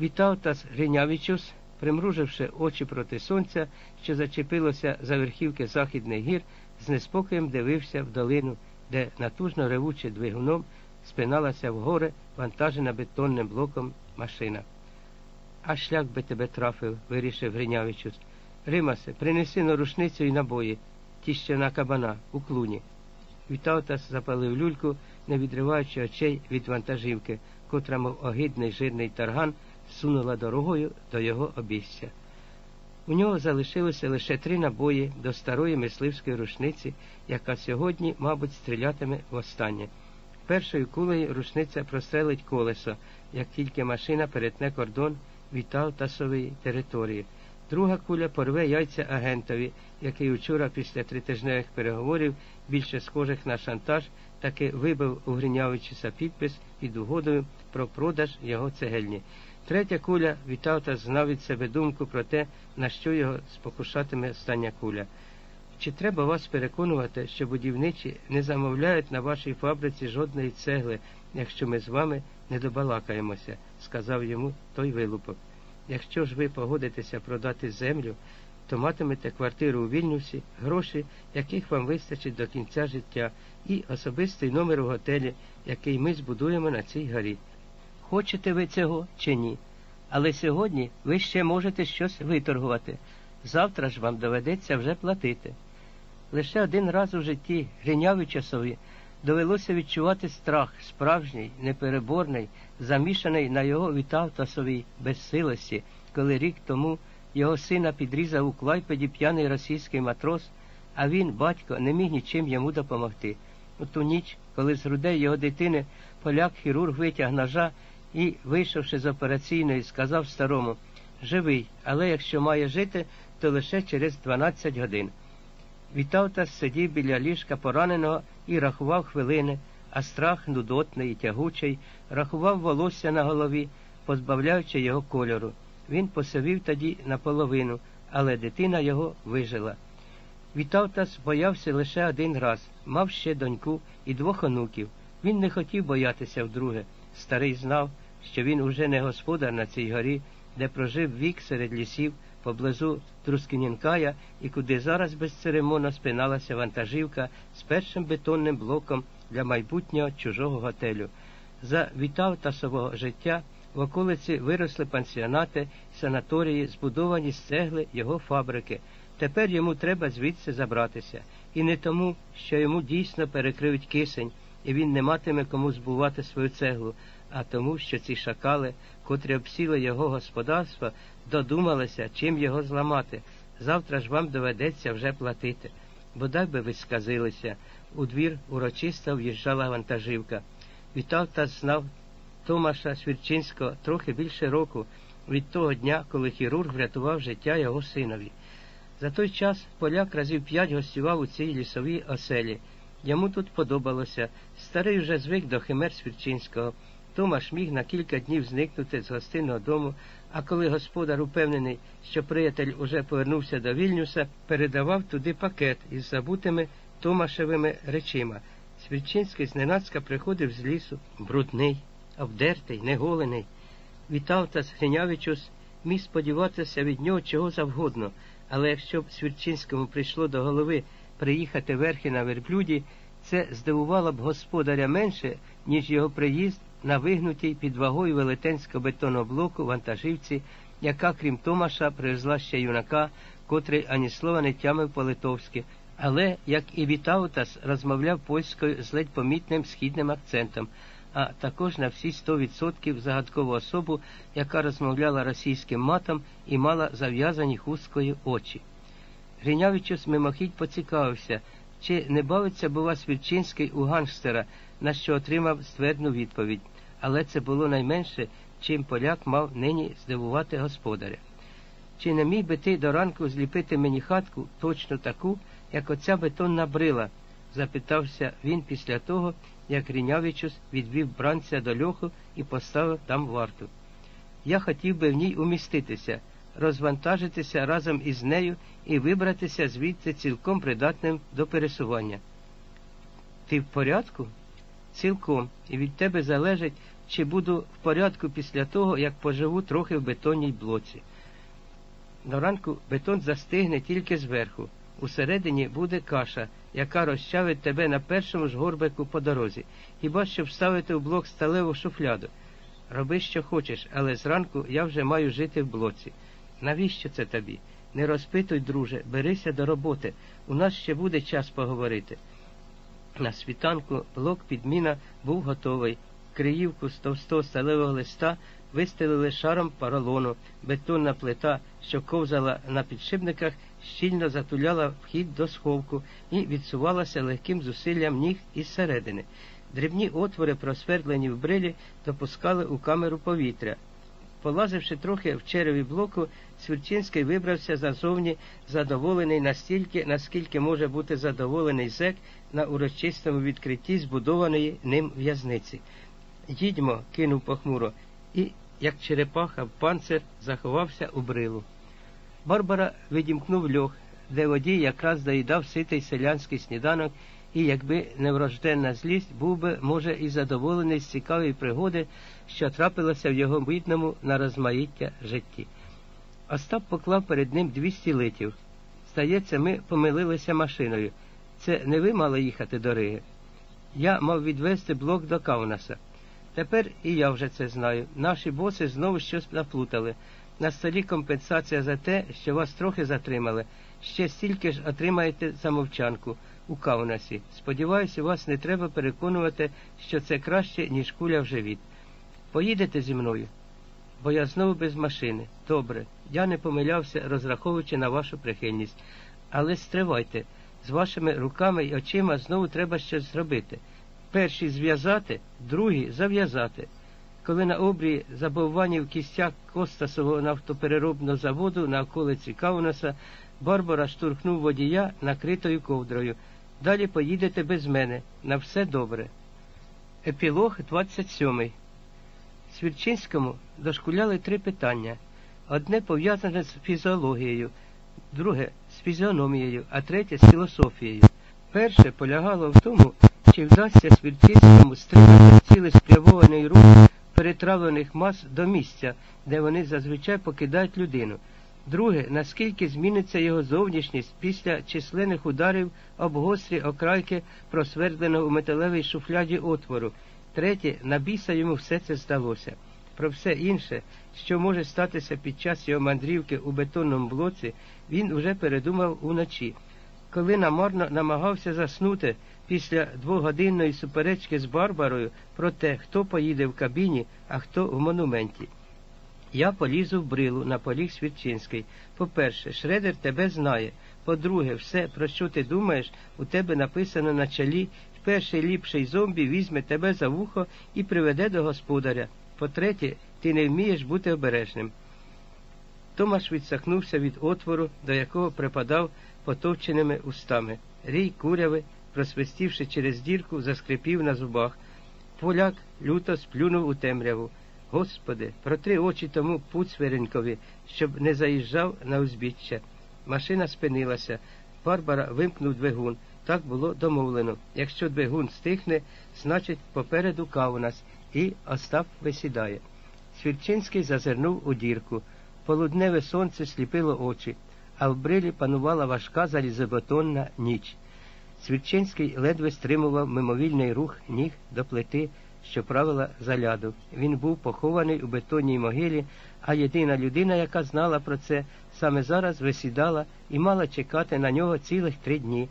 Вітав Тас Гринявічус, примруживши очі проти сонця, що зачепилося за верхівки західних гір, з неспокоєм дивився в долину, де натужно ревуче двигуном спиналася вгори вантажена бетонним блоком машина. А шлях би тебе трафив, вирішив Гринявичус. Римасе, принеси на рушницю і набої, ті ще на кабана, у клуні. Вітаутас запалив люльку, не відриваючи очей від вантажівки, котра, мов огидний жирний тарган, сунула дорогою до його обіця. У нього залишилося лише три набої до старої мисливської рушниці, яка сьогодні, мабуть, стрілятиме востаннє. Першою кулею рушниця прострелить колесо, як тільки машина перетне кордон Віталтасової території. Друга куля порве яйця агентові, який учора після тритижневих переговорів, більше схожих на шантаж, таки вибив у підпис під угодою про продаж його цегельні. Третя куля Вітавта знав від себе думку про те, на що його спокушатиме остання куля. Чи треба вас переконувати, що будівничі не замовляють на вашій фабриці жодної цегли, якщо ми з вами не добалакаємося, сказав йому той вилупок. Якщо ж ви погодитеся продати землю, то матимете квартиру у Вільнюсі, гроші, яких вам вистачить до кінця життя, і особистий номер у готелі, який ми збудуємо на цій горі. Хочете ви цього чи ні? Але сьогодні ви ще можете щось виторгувати. Завтра ж вам доведеться вже платити. Лише один раз у житті Гринявичасові довелося відчувати страх, справжній, непереборний, замішаний на його вітавтасовій безсилості, коли рік тому його сина підрізав у клайпеді п'яний російський матрос, а він, батько, не міг нічим йому допомогти. У ту ніч, коли з грудей його дитини поляк хірург витяг ножа і, вийшовши з операційної, сказав старому Живий, але якщо має жити, то лише через 12 годин. Вітавтас сидів біля ліжка пораненого і рахував хвилини, а страх нудотний і тягучий, рахував волосся на голові, позбавляючи його кольору. Він посивів тоді наполовину, але дитина його вижила. Вітавтас боявся лише один раз, мав ще доньку і двох онуків. Він не хотів боятися вдруге. Старий знав, що він уже не господар на цій горі, де прожив вік серед лісів поблизу Трускінінкая і куди зараз безцеремонно спиналася вантажівка з першим бетонним блоком для майбутнього чужого готелю. За Вітавтасового життя в околиці виросли пансіонати, санаторії, збудовані з цегли його фабрики. Тепер йому треба звідси забратися. І не тому, що йому дійсно перекриють кисень, і він не матиме кому збувати свою цеглу, а тому, що ці шакали, котрі обсіли його господарство, додумалися, чим його зламати. Завтра ж вам доведеться вже платити. Бодай би ви сказилися. У двір урочисто в'їжджала вантажівка. Вітав та знав Томаша Свірчинського трохи більше року від того дня, коли хірург врятував життя його синові. За той час поляк разів п'ять гостював у цій лісовій оселі. Йому тут подобалося. Старий вже звик до химер Свірчинського. Томаш міг на кілька днів зникнути з гостинного дому, а коли господар упевнений, що приятель уже повернувся до Вільнюса, передавав туди пакет із забутими Томашевими речима. Свірчинський зненацька приходив з лісу, брудний, обдертий, неголений. Вітав та Гринявичус міг сподіватися від нього чого завгодно, але якщо б Свірчинському прийшло до голови приїхати верхи на верблюді, це здивувало б господаря менше, ніж його приїзд на вигнутій під вагою велетенського бетонного блоку вантажівці, яка, крім Томаша, привезла ще юнака, котрий ані слова не тямив по-литовськи, але, як і Вітаутас, розмовляв польською з ледь помітним східним акцентом, а також на всі 100% загадкову особу, яка розмовляла російським матом і мала зав'язані хусткою очі. Гринявичус мимохідь поцікавився, чи не бавиться, бува, Свірчинський у ганштера, на що отримав ствердну відповідь, але це було найменше, чим поляк мав нині здивувати господаря. Чи не міг би ти до ранку зліпити мені хатку точно таку, як оця бетонна брила? запитався він після того, як Рінявичус відвів бранця до льоху і поставив там варту. Я хотів би в ній уміститися, розвантажитися разом із нею і вибратися звідти цілком придатним до пересування. Ти в порядку? Цілком, і від тебе залежить, чи буду в порядку після того, як поживу трохи в бетонній блоці. До ранку бетон застигне тільки зверху. Усередині буде каша, яка розчавить тебе на першому ж горбику по дорозі, хіба що вставити в блок сталеву шуфляду. Роби, що хочеш, але зранку я вже маю жити в блоці. Навіщо це тобі? Не розпитуй, друже, берися до роботи. У нас ще буде час поговорити. На світанку блок підміна був готовий. Криївку з товстого сталевого листа вистелили шаром поролону, бетонна плита, що ковзала на підшипниках, щільно затуляла вхід до сховку і відсувалася легким зусиллям ніг із середини. Дрібні отвори, просвердлені в брилі, допускали у камеру повітря. Полазивши трохи в череві блоку, Свірчинський вибрався зазовні, задоволений настільки, наскільки може бути задоволений зек на урочистому відкритті збудованої ним в'язниці. Їдьмо, кинув похмуро, і, як черепаха панцир, заховався у брилу. Барбара відімкнув льох, де водій якраз доїдав ситий селянський сніданок, і, якби неврожденна злість, був би, може, і задоволений з цікавої пригоди, що трапилося в його бідному на розмаїття житті. Остап поклав перед ним двісті литів. Здається, ми помилилися машиною. Це не ви мали їхати до Риги. Я мав відвезти блок до Каунаса. Тепер і я вже це знаю. Наші боси знову щось наплутали. На столі компенсація за те, що вас трохи затримали. Ще стільки ж отримаєте за мовчанку у Каунасі. Сподіваюся, вас не треба переконувати, що це краще, ніж куля в живіт. Поїдете зі мною? Бо я знову без машини. Добре. Я не помилявся, розраховуючи на вашу прихильність. Але стривайте, з вашими руками й очима знову треба щось зробити. Перші зв'язати, другі зав'язати. Коли на обрії забовванів кістяк Костасового нафтопереробного заводу на околиці Каунаса, Барбара штурхнув водія накритою ковдрою. Далі поїдете без мене. На все добре. Епілог 27. Свірчинському дошкуляли три питання. Одне пов'язане з фізіологією, друге з фізіономією, а третє з філософією. Перше полягало в тому, чи вдасться Свірчинському стримати цілеспрямований рух перетравлених мас до місця, де вони зазвичай покидають людину. Друге, наскільки зміниться його зовнішність після численних ударів об гострі окрайки просвердленого у металевій шуфляді отвору. Третє, на біса йому все це здалося. Про все інше, що може статися під час його мандрівки у бетонному блоці, він уже передумав уночі. Коли намарно намагався заснути після двогодинної суперечки з Барбарою про те, хто поїде в кабіні, а хто в монументі. Я полізу в брилу на поліг Свідчинський. По-перше, Шредер тебе знає. По-друге, все, про що ти думаєш, у тебе написано на чолі, перший ліпший зомбі візьме тебе за вухо і приведе до господаря. По-третє, ти не вмієш бути обережним. Томаш відсахнувся від отвору, до якого припадав потовченими устами. Рій куряви, просвистівши через дірку, заскрипів на зубах. Поляк люто сплюнув у темряву. Господи, протри очі тому пуцверенкові, щоб не заїжджав на узбіччя. Машина спинилася. Барбара вимкнув двигун. Так було домовлено. Якщо двигун стихне, значить попереду Каунас, і Остап висідає. Свірчинський зазирнув у дірку. Полудневе сонце сліпило очі, а в брилі панувала важка залізобетонна ніч. Свірчинський ледве стримував мимовільний рух ніг до плити, що правила заляду. Він був похований у бетонній могилі, а єдина людина, яка знала про це, саме зараз висідала і мала чекати на нього цілих три дні.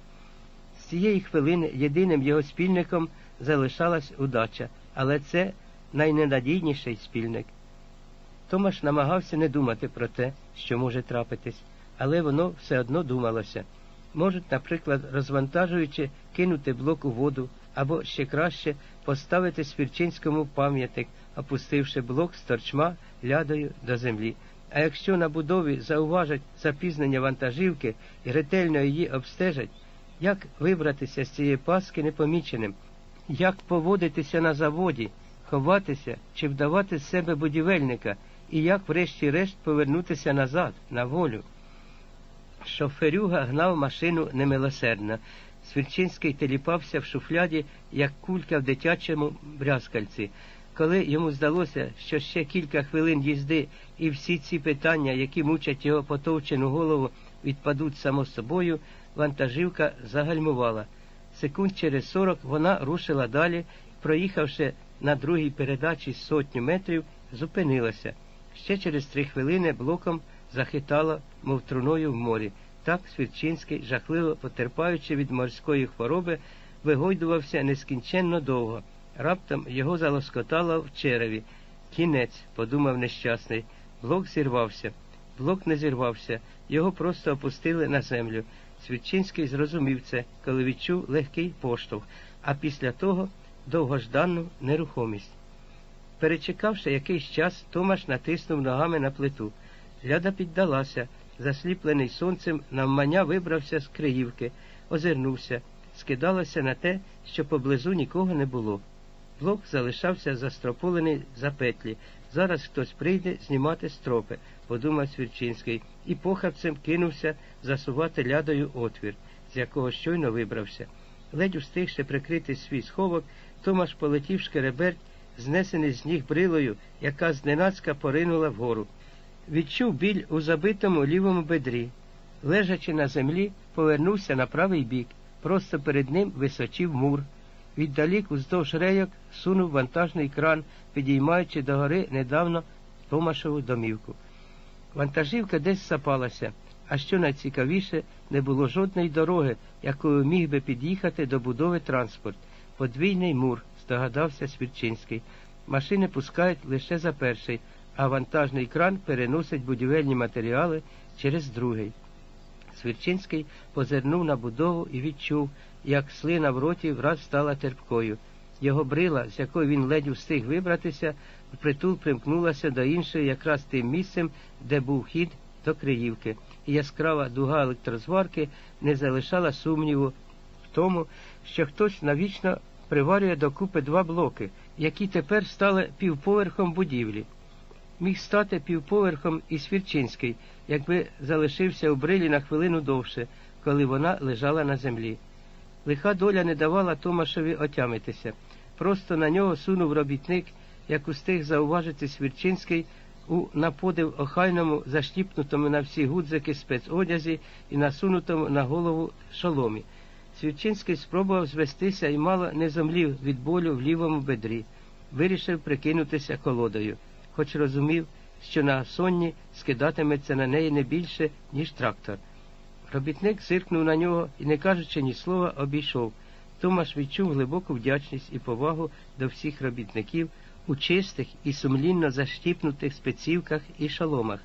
З цієї хвилини єдиним його спільником залишалась удача, але це найненадійніший спільник. Томаш намагався не думати про те, що може трапитись, але воно все одно думалося. Можуть, наприклад, розвантажуючи, кинути блок у воду, або ще краще поставити Свірчинському пам'ятник, опустивши блок з торчма лядою до землі. А якщо на будові зауважать запізнення вантажівки і ретельно її обстежать, як вибратися з цієї паски непоміченим, як поводитися на заводі, ховатися чи вдавати з себе будівельника, і як, врешті-решт, повернутися назад, на волю. Шоферюга гнав машину немилосердно. Свільчинський теліпався в шуфляді, як кулька в дитячому брязкальці. Коли йому здалося, що ще кілька хвилин їзди і всі ці питання, які мучать його потовчену голову, відпадуть само собою, вантажівка загальмувала. Секунд через сорок вона рушила далі, проїхавши на другій передачі сотню метрів, зупинилася. Ще через три хвилини блоком захитала, мов труною в морі. Так Свірчинський, жахливо потерпаючи від морської хвороби, вигойдувався нескінченно довго. Раптом його залоскотало в череві. Кінець, подумав нещасний. Блок зірвався. Блок не зірвався, його просто опустили на землю. Свідчинський зрозумів це, коли відчув легкий поштовх, а після того довгожданну нерухомість. Перечекавши якийсь час, Томаш натиснув ногами на плиту. Ляда піддалася, засліплений сонцем, навмання вибрався з Криївки, озирнувся, скидалося на те, що поблизу нікого не було. Блок залишався застрополений за петлі. Зараз хтось прийде знімати стропи, подумав Свірчинський, і похабцем кинувся засувати лядою отвір, з якого щойно вибрався. Ледь устигши прикрити свій сховок, Томаш полетів шкереберть, знесений з ніг брилою, яка зненацька поринула вгору. Відчув біль у забитому лівому бедрі. Лежачи на землі, повернувся на правий бік. Просто перед ним височив мур. Віддалік уздовж рейок сунув вантажний кран, підіймаючи догори недавно Томашову домівку. Вантажівка десь сапалася, а що найцікавіше, не було жодної дороги, якою міг би під'їхати до будови транспорт. Подвійний мур, здогадався Свірчинський. Машини пускають лише за перший, а вантажний кран переносить будівельні матеріали через другий. Свірчинський позирнув на будову і відчув, як слина в роті враз стала терпкою. Його брила, з якої він ледь устиг вибратися, впритул примкнулася до іншої якраз тим місцем, де був хід до Криївки, і яскрава дуга електрозварки не залишала сумніву в тому, що хтось навічно приварює докупи два блоки, які тепер стали півповерхом будівлі. Міг стати півповерхом і Свірчинський, якби залишився у брилі на хвилину довше, коли вона лежала на землі. Лиха доля не давала Томашеві отямитися. Просто на нього сунув робітник, як устиг зауважити Свірчинський у наподив охайному, заштіпнутому на всі гудзики спецодязі і насунутому на голову шоломі. Свірчинський спробував звестися і мало не зомлів від болю в лівому бедрі. Вирішив прикинутися колодою, хоч розумів, що на сонні скидатиметься на неї не більше, ніж трактор. Робітник зиркнув на нього і, не кажучи ні слова, обійшов. Томаш відчув глибоку вдячність і повагу до всіх робітників у чистих і сумлінно заштіпнутих спецівках і шоломах.